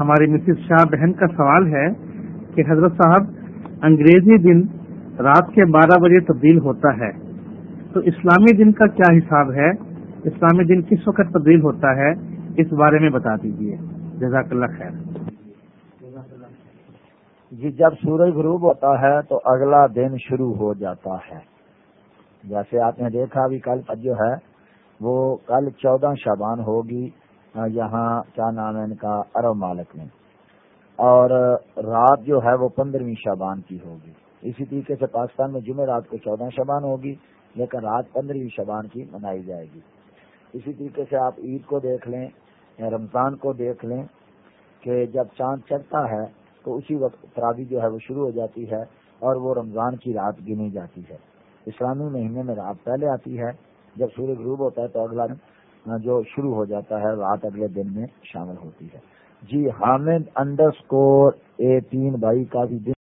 ہماری مسز شاہ بہن کا سوال ہے کہ حضرت صاحب، انگریزی دن رات کے بارہ بجے تبدیل ہوتا ہے۔ تو اسلامی دن کا کیا حساب ہے؟ اسلامی دن کس وقت تبدیل ہوتا ہے؟ اس بارے میں بتا دیجیے جزاک اللہ خیر۔ جی جب سورج غروب ہوتا ہے تو اگلا دن شروع ہو جاتا ہے۔ جیسے آپ نے دیکھا، ابھی کل جو ہے، وہ کل چودہ شابان ہوگی۔ ہاں، یہاں کیا نام ہے ان کا؟ ارب مالک میں اور رات جو ہے وہ پندرہویں شبان کی ہوگی۔ اسی طریقے سے پاکستان میں جمعہ رات کو چودہ شبان ہوگی، لیکن رات پندرہویں شبان کی منائی جائے گی۔ اسی طریقے سے آپ عید کو دیکھ لیں یا رمضان کو دیکھ لیں کہ جب چاند چڑھتا ہے تو اسی وقت ترابی جو ہے وہ شروع ہو جاتی ہے اور وہ رمضان کی رات گنی جاتی ہے۔ اسلامی مہینے میں رات پہلے آتی ہے، جب سورج غروب ہوتا ہے تو اگلا جو شروع ہو جاتا ہے، رات اگلے دن میں شامل ہوتی ہے۔ جی حامد انڈر اسکور اے تین بائی کا بھی دن